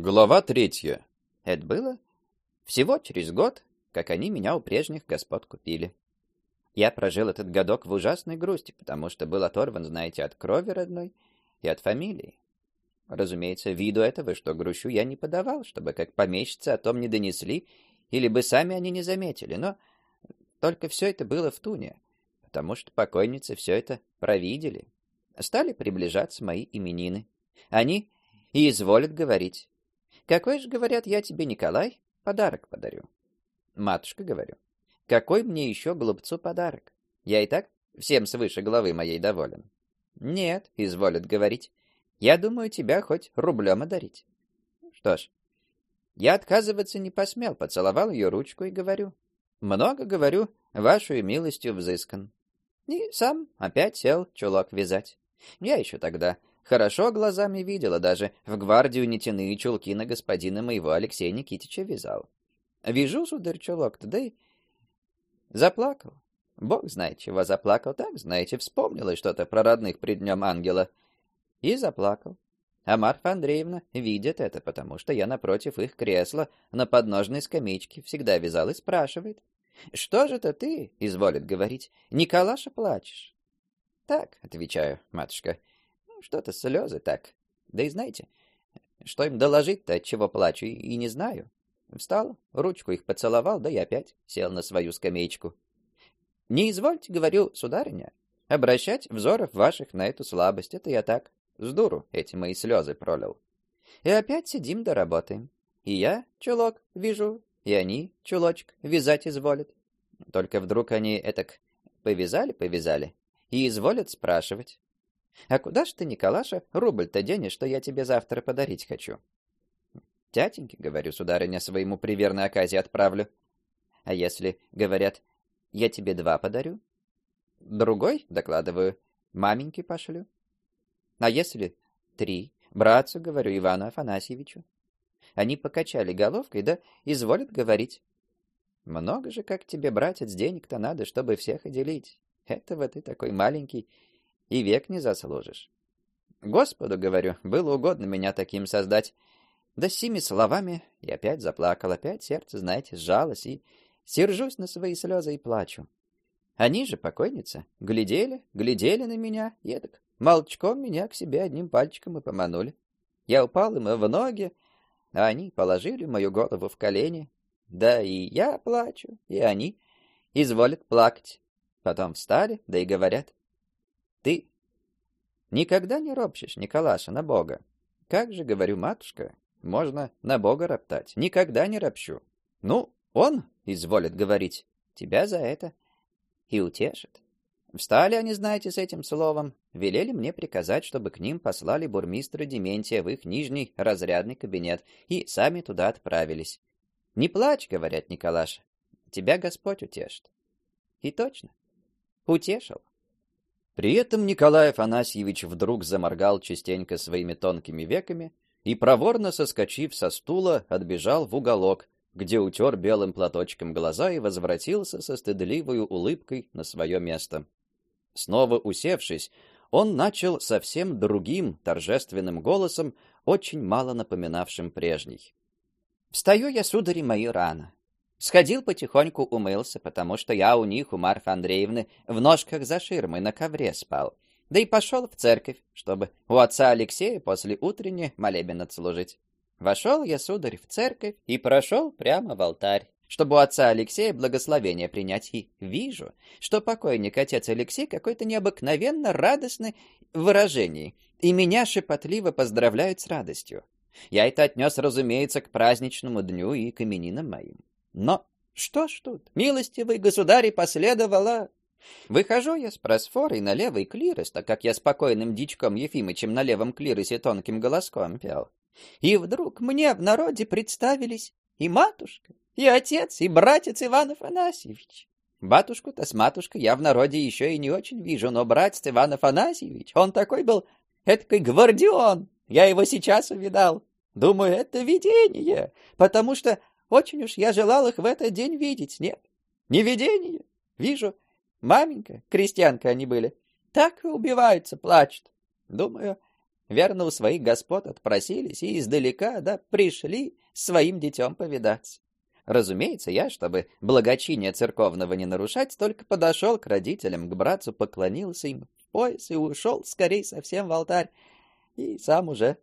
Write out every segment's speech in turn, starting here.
Глава третья. Это было всего через год, как они меня у прежних господ купили. Я прожил этот годок в ужасной грусти, потому что был оторван, знаете, от крови родной и от фамилии. Разумеется, виду этого, что грущу, я не подавал, чтобы как помещицы о том не донесли, или бы сами они не заметили, но только все это было в туне, потому что покойницы все это провидели. Стали приближаться мои именины. Они и изволят говорить. Какой же, говорят, я тебе, Николай, подарок подарю. Матушка, говорю, какой мне еще глупцу подарок? Я и так всем свыше головы моей доволен. Нет, изволят говорить. Я думаю, тебя хоть рублем одарить. Что ж, я отказываться не посмел, поцеловал ее ручку и говорю. Много, говорю, вашу милостью взыскан. И сам опять сел чулок вязать. Я еще тогда хорошо глазами видела, даже в гвардию нетяные чулки на господина моего Алексея Никитича вязал. Вяжу, сударь, чулок-то, да и заплакал. Бог знает, чего заплакал, так, знаете, вспомнила что-то про родных при днем ангела. И заплакал. А Марфа Андреевна видит это, потому что я напротив их кресла на подножной скамеечке всегда вязал и спрашивает. «Что же-то ты, — изволит говорить, — Николаша плачешь?» «Так», — отвечаю, матушка, — «что-то слезы так. Да и знаете, что им доложить-то, чего плачу, и, не знаю». Встал, ручку их поцеловал, да и опять сел на свою скамеечку. «Не извольте, — говорю, сударыня, — обращать взоров ваших на эту слабость. Это я так, с дуру эти мои слезы пролил. И опять сидим да работаем. И я чулок вижу, и они чулочек вязать изволят. Только вдруг они этак повязали-повязали и изволят спрашивать. «А куда ж ты, Николаша, рубль-то денешь, что я тебе завтра подарить хочу?» «Тятеньке, — говорю, сударыня, — своему при верной отправлю. А если, говорят, я тебе два подарю? Другой, докладываю, маменьке пошлю. А если три, братцу, говорю, Ивану Афанасьевичу? Они покачали головкой, да изволят говорить. Много же, как тебе, братец, денег-то надо, чтобы всех и делить. Этого ты такой маленький и век не заслужишь. Господу, говорю, было угодно меня таким создать. Да сими словами и опять заплакал, опять сердце, знаете, сжалось, и сержусь на свои слезы и плачу. Они же, покойница, глядели, глядели на меня, и так молчком меня к себе одним пальчиком и поманули. Я упал им в ноги, а они положили мою голову в колени. Да и я плачу, и они изволят плакать. Потом встали, да и говорят. Ты никогда не ропщешь, Николаша, на Бога. Как же, говорю, матушка, можно на Бога роптать? Никогда не ропщу. Ну, он изволит говорить, тебя за это и утешит. Встали они, знаете, с этим словом, велели мне приказать, чтобы к ним послали бурмистра Дементия в их нижний разрядный кабинет, и сами туда отправились. «Не плачь», — говорят Николаша, — «тебя Господь утешит». И точно, утешил. При этом Николай Афанасьевич вдруг заморгал частенько своими тонкими веками и, проворно соскочив со стула, отбежал в уголок, где утер белым платочком глаза и возвратился со стыдливой улыбкой на свое место. Снова усевшись, он начал совсем другим торжественным голосом, очень мало напоминавшим прежний. «Встаю я, судари мои, рано. Сходил потихоньку умылся, потому что я у них, у Марфы Андреевны, в ножках за ширмой на ковре спал. Да и пошел в церковь, чтобы у отца Алексея после утренней молебен отслужить. Вошел я, сударь, в церковь и прошел прямо в алтарь чтобы у отца Алексея благословение принять. И вижу, что покойник отец Алексей какой-то необыкновенно радостный в выражении, и меня шепотливо поздравляют с радостью. Я это отнес, разумеется, к праздничному дню и к именинам моим. Но что ж тут, милостивый государь, последовало... Выхожу я с просфорой на левый клирос, так как я спокойным дичком Ефимычем на левом клиросе тонким голоском пел. И вдруг мне в народе представились и матушка, и отец, и братец Иван Афанасьевич. Батушку-то с матушкой я в народе еще и не очень вижу, но братец Иван Афанасьевич, он такой был, эткой гвардион. Я его сейчас увидал. Думаю, это видение, потому что очень уж я желал их в этот день видеть. Нет, не видение. Вижу, маменька, крестьянка они были, так и убиваются, плачут. Думаю, Верно, у своих господ отпросились и издалека, да, пришли своим детем повидаться. Разумеется, я, чтобы благочиния церковного не нарушать, только подошел к родителям, к братцу, поклонился им в пояс и ушел скорей совсем в алтарь. И сам уже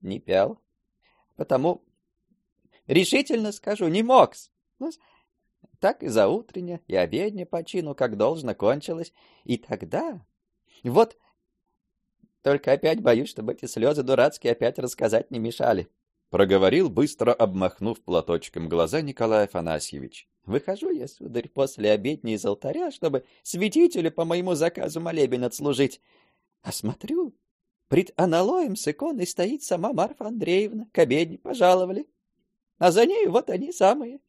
не пел. Потому решительно скажу, не мог. Ну, так и за утренне, и обедня по чину, как должно, кончилось. И тогда... Вот только опять боюсь, чтобы эти слезы дурацкие опять рассказать не мешали проговорил, быстро обмахнув платочком глаза Николай Афанасьевич. Выхожу я, сударь, после обедни из алтаря, чтобы святителю по моему заказу молебен отслужить. А смотрю, пред аналоем с иконой стоит сама Марфа Андреевна, к обедне пожаловали. А за ней вот они самые,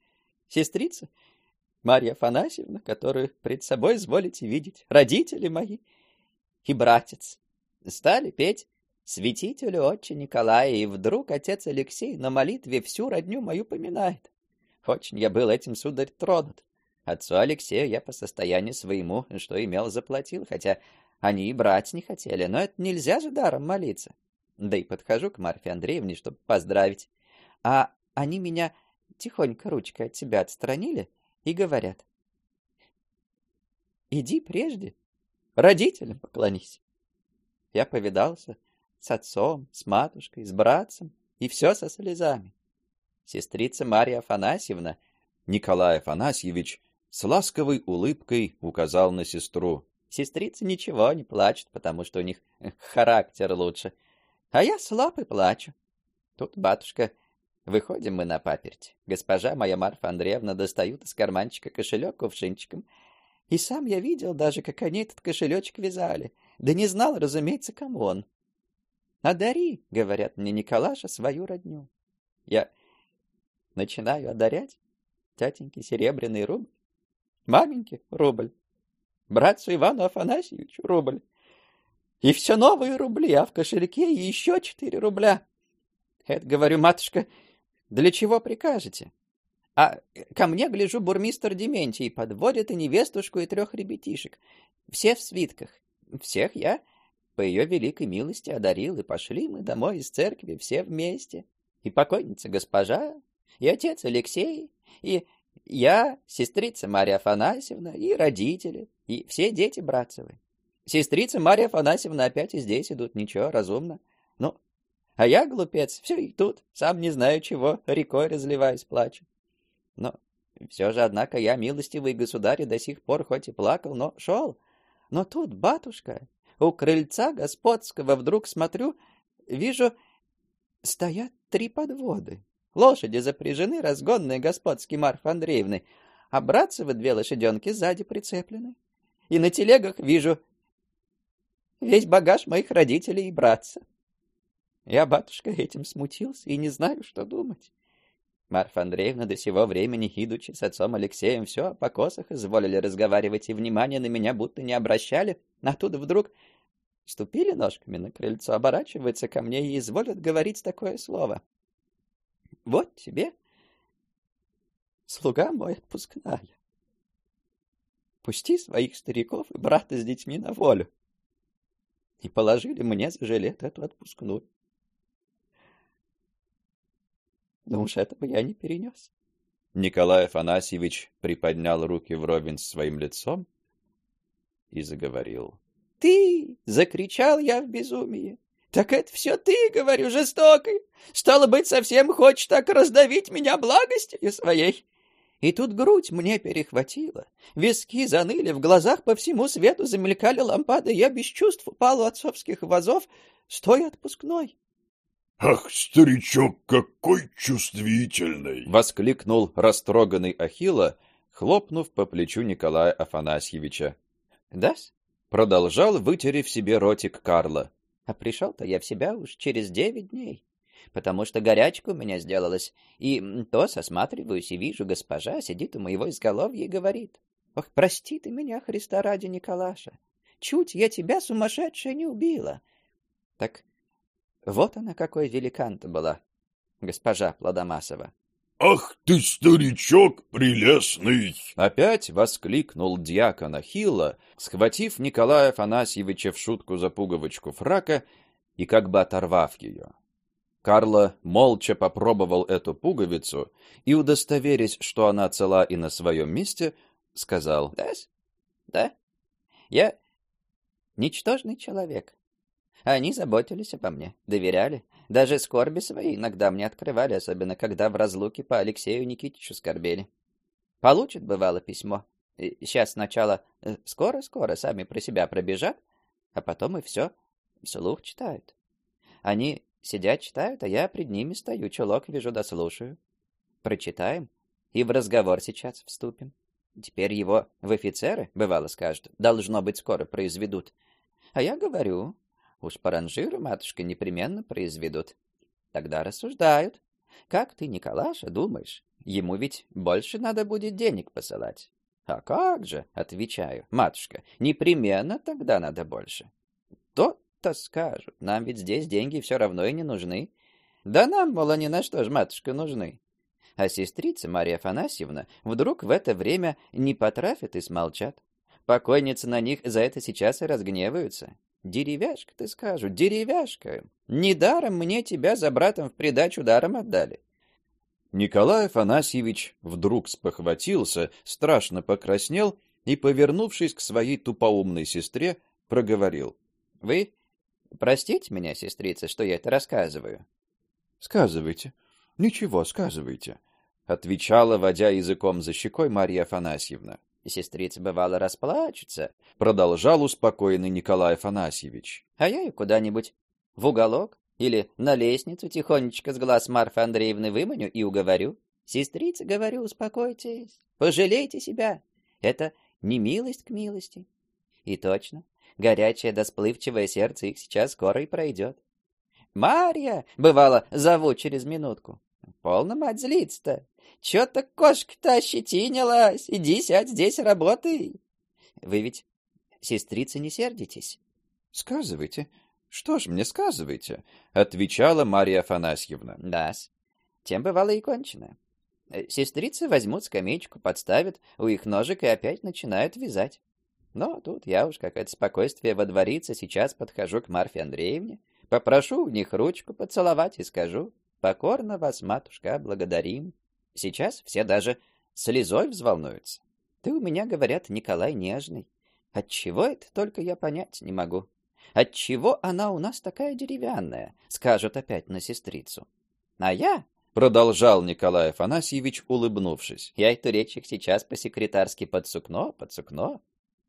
сестрица Марья Афанасьевна, которую пред собой изволите видеть, родители мои и братец. Стали петь святителю отче Николая, и вдруг отец Алексей на молитве всю родню мою поминает. Очень я был этим, сударь, тронут. Отцу Алексею я по состоянию своему, что имел, заплатил, хотя они и брать не хотели, но это нельзя же даром молиться. Да и подхожу к Марфе Андреевне, чтобы поздравить. А они меня тихонько ручкой от тебя отстранили и говорят. Иди прежде, родителям поклонись. Я повидался, с отцом, с матушкой, с братцем, и все со слезами. Сестрица Марья Афанасьевна, Николай Афанасьевич с ласковой улыбкой указал на сестру. Сестрица ничего не плачет, потому что у них характер лучше. А я слаб и плачу. Тут, батюшка, выходим мы на паперть. Госпожа моя Марфа Андреевна достают из карманчика кошелек кувшинчиком. И сам я видел даже, как они этот кошелечек вязали. Да не знал, разумеется, кому он. Одари, говорят мне Николаша, свою родню. Я начинаю одарять тятеньке серебряный рубль, маменьке рубль, братцу Ивану Афанасьевичу рубль. И все новые рубли, а в кошельке еще четыре рубля. Это, говорю, матушка, для чего прикажете? А ко мне, гляжу, бурмистр Дементий подводит и невестушку, и трех ребятишек. Все в свитках. Всех я по ее великой милости одарил, и пошли мы домой из церкви все вместе. И покойница госпожа, и отец Алексей, и я, сестрица Марья Афанасьевна, и родители, и все дети братцевы. Сестрица Марья Афанасьевна опять и здесь идут, ничего, разумно. А я, глупец, все и тут, сам не знаю чего, рекой разливаюсь, плачу. Но все же, однако, я, милостивый государь, до сих пор хоть и плакал, но шел. Но тут, батушка, у крыльца господского вдруг смотрю, вижу, стоят три подводы. Лошади запряжены, разгонные господские Марфы Андреевны, а братцевы две лошаденки сзади прицеплены. И на телегах вижу весь багаж моих родителей и братца. Я, батюшка, этим смутился и не знаю, что думать. Марфа Андреевна до сего времени, идучи с отцом Алексеем, все о покосах изволили разговаривать и внимания на меня будто не обращали, а вдруг ступили ножками на крыльцо, оборачиваются ко мне и изволят говорить такое слово. Вот тебе, слуга мой отпускная. Пусти своих стариков и брата с детьми на волю. И положили мне за жилет эту отпускную. Но уж этого я не перенес. Николай Афанасьевич приподнял руки вровень с своим лицом и заговорил. «Ты!» — закричал я в безумии. «Так это все ты, говорю, жестокой! Стало быть, совсем хочешь так раздавить меня благостью своей!» И тут грудь мне перехватила, виски заныли, в глазах по всему свету замелькали лампады, я без чувств упал у отцовских вазов, стоя отпускной. «Ах, старичок, какой чувствительный!» — воскликнул растроганный Ахилла, хлопнув по плечу Николая Афанасьевича. «Да-с?» — продолжал, вытерев себе ротик Карла. «А пришел-то я в себя уж через девять дней, потому что горячка у меня сделалась, и то осматриваюсь и вижу, госпожа сидит у моего изголовья и говорит, «Ох, прости ты меня, Христа ради Николаша, чуть я тебя, сумасшедшая, не убила». Так вот она какой великан-то была, госпожа Плодомасова. «Ах ты, старичок прелестный!» Опять воскликнул дьякон Ахилла, схватив Николая Афанасьевича в шутку за пуговочку фрака и как бы оторвав ее. Карло молча попробовал эту пуговицу и, удостоверясь, что она цела и на своем месте, сказал «Да, да, я ничтожный человек. Они заботились обо мне, доверяли, даже скорби свои иногда мне открывали, особенно когда в разлуке по Алексею Никитичу скорбели. Получат, бывало, письмо. Сейчас сначала э, скоро-скоро сами про себя пробежат, а потом и все, вслух читают. Они Сидят, читают, а я пред ними стою, чулок вижу да. Прочитаем и в разговор сейчас вступим. Теперь его в офицеры, бывало скажут, должно быть скоро произведут. А я говорю, уж по матушка, непременно произведут. Тогда рассуждают. Как ты, Николаша, думаешь, ему ведь больше надо будет денег посылать? А как же, отвечаю, матушка, непременно тогда надо больше. То то скажут. Нам ведь здесь деньги все равно и не нужны. Да нам, мол, они на что ж, матушка, нужны. А сестрица Мария Афанасьевна вдруг в это время не потрафят и смолчат. Покойницы на них за это сейчас и разгневаются. Деревяшка, ты скажут, деревяшка. Недаром мне тебя за братом в придачу даром отдали. Николай Афанасьевич вдруг спохватился, страшно покраснел и, повернувшись к своей тупоумной сестре, проговорил. — Вы Простите меня, сестрица, что я это рассказываю. Сказывайте. Ничего, сказывайте, отвечала, водя языком за щекой Марья Афанасьевна. Сестрица бывало расплачется, продолжал успокоенный Николай Афанасьевич. А я ее куда-нибудь в уголок или на лестницу тихонечко с глаз Марфы Андреевны выманю и уговорю. Сестрица, говорю, успокойтесь, пожалейте себя. Это не милость к милости. И точно, горячее да сплывчивое сердце их сейчас скоро и пройдет. «Марья!» — бывало, зову через минутку. «Полно, мать, злится-то! Чё-то кошка-то ощетинилась! Иди сядь здесь, работай!» «Вы ведь, сестрицы, не сердитесь?» «Сказывайте. Что ж мне сказывайте?» — отвечала Марья Афанасьевна. «Да-с. Тем бывало и кончено. Сестрицы возьмут скамеечку, подставят у их ножек и опять начинают вязать. Но тут я уж как это спокойствие водворится, сейчас подхожу к Марфе Андреевне, попрошу у них ручку поцеловать и скажу, покорно вас, матушка, благодарим. Сейчас все даже слезой взволнуются. Ты у меня, говорят, Николай нежный. Отчего это только я понять не могу. Отчего она у нас такая деревянная, скажут опять на сестрицу. А я, продолжал Николай Афанасьевич, улыбнувшись. Я эту речь их сейчас по-секретарски под сукно, под сукно.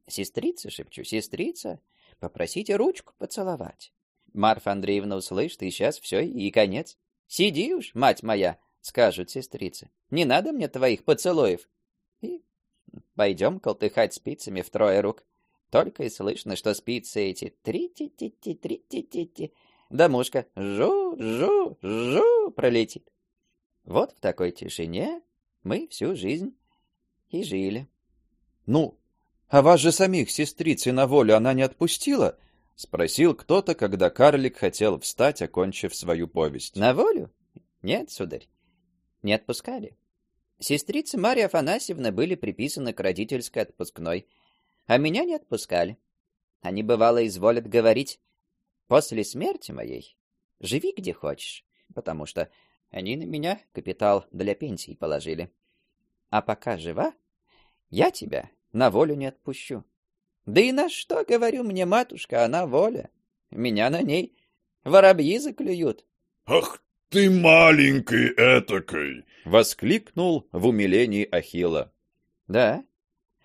Сестрица, шепчу, сестрица, попросите ручку поцеловать. Марфа Андреевна услышит, и сейчас все, и конец. Сиди уж, мать моя, скажут сестрицы. Не надо мне твоих поцелуев. И пойдем колтыхать спицами в трое рук. Только и слышно, что спицы эти три-ти-ти-ти, три-ти-ти-ти. Да мушка жу-жу-жу пролетит. Вот в такой тишине мы всю жизнь и жили. Ну, а вас же самих сестрицы на волю она не отпустила? спросил кто-то, когда карлик хотел встать, окончив свою повесть. На волю? Нет, сударь. Не отпускали. Сестрицы Марья Афанасьевна были приписаны к родительской отпускной, а меня не отпускали. Они бывало изволят говорить: "После смерти моей живи где хочешь", потому что они на меня капитал для пенсии положили. А пока жива, я тебя на волю не отпущу. Да и на что, говорю мне, матушка, она воля. Меня на ней воробьи заклюют. Ах ты маленький этакой! Воскликнул в умилении Ахилла. Да?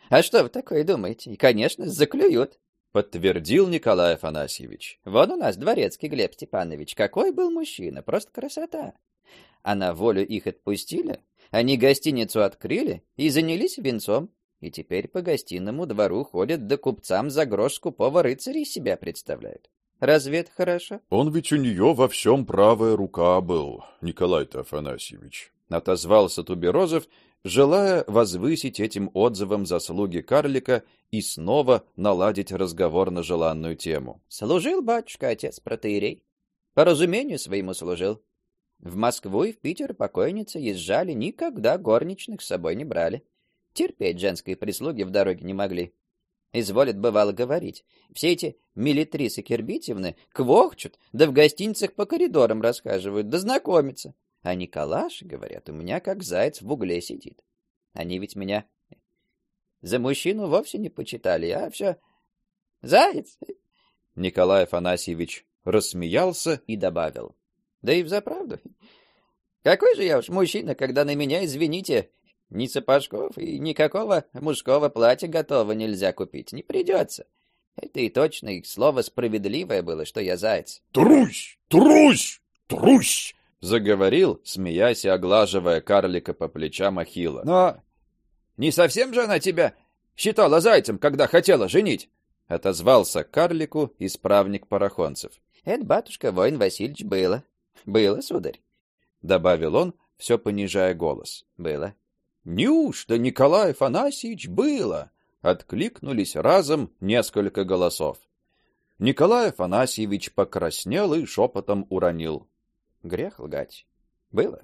А что вы такое думаете? И, конечно, заклюют. Подтвердил Николай Афанасьевич. Вон у нас дворецкий Глеб Степанович. Какой был мужчина, просто красота. А на волю их отпустили, они гостиницу открыли и занялись венцом и теперь по гостиному двору ходят да купцам за грош скупого рыцаря себя представляют. Разве это хорошо? Он ведь у нее во всем правая рука был, Николай-то Афанасьевич. Отозвался Туберозов, желая возвысить этим отзывом заслуги карлика и снова наладить разговор на желанную тему. Служил батюшка отец протоиерей. По разумению своему служил. В Москву и в Питер покойницы езжали, никогда горничных с собой не брали. Терпеть женской прислуги в дороге не могли. Изволит бывало говорить. Все эти милитрисы Кирбитевны квохчут, да в гостиницах по коридорам расхаживают, да знакомятся. А Николаш, говорят, у меня как заяц в угле сидит. Они ведь меня за мужчину вовсе не почитали, а все заяц. Николай Афанасьевич рассмеялся и добавил. Да и взаправду. Какой же я уж мужчина, когда на меня, извините, ни сапожков и никакого мужского платья готового нельзя купить. Не придется. Это и точно их слово справедливое было, что я заяц. «Трусь! Трусь! Трусь!» заговорил, смеясь и оглаживая карлика по плечам Ахилла. «Но не совсем же она тебя считала зайцем, когда хотела женить?» отозвался карлику исправник парахонцев. «Это, батюшка, воин Васильевич, было. Было, сударь», — добавил он, все понижая голос. «Было». «Неужто Николай Афанасьевич было?» — откликнулись разом несколько голосов. Николай Афанасьевич покраснел и шепотом уронил. Грех лгать. Было.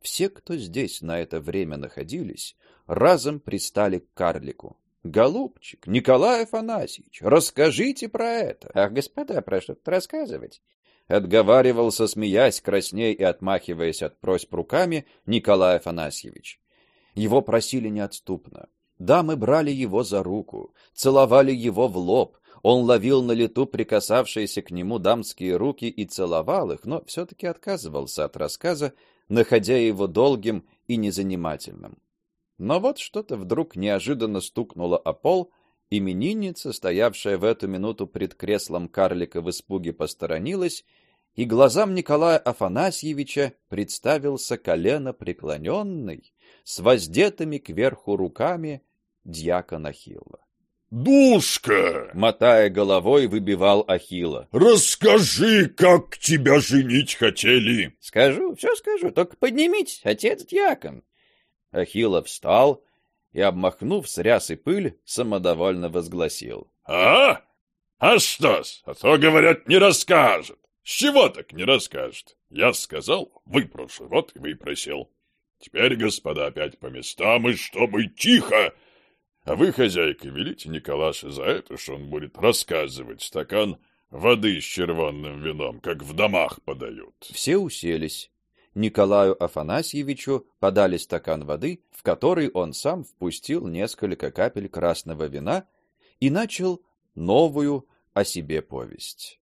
Все, кто здесь на это время находились, разом пристали к карлику. Голубчик, Николай Афанасьевич, расскажите про это. Ах, господа, прошу рассказывать. Отговаривался, смеясь, красней и отмахиваясь от просьб руками, Николай Афанасьевич. Его просили неотступно. Дамы брали его за руку, целовали его в лоб, он ловил на лету прикасавшиеся к нему дамские руки и целовал их, но все-таки отказывался от рассказа, находя его долгим и незанимательным. Но вот что-то вдруг неожиданно стукнуло о пол, именинница, стоявшая в эту минуту пред креслом карлика в испуге, посторонилась, и глазам Николая Афанасьевича представился колено преклоненный, с воздетыми кверху руками дьякон Ахилла. «Душка!» — мотая головой, выбивал Ахилла. «Расскажи, как тебя женить хотели!» «Скажу, все скажу, только поднимитесь, отец дьякон!» Ахилла встал и, обмахнув с рясы пыль, самодовольно возгласил. «А? А что-с? А то, говорят, не расскажет. С чего так не расскажет? Я сказал, выпрошу, вот и выпросил. Теперь, господа, опять по местам, и чтобы тихо!» А вы, хозяйка, велите Николаше за это, что он будет рассказывать стакан воды с червонным вином, как в домах подают. Все уселись. Николаю Афанасьевичу подали стакан воды, в который он сам впустил несколько капель красного вина и начал новую о себе повесть.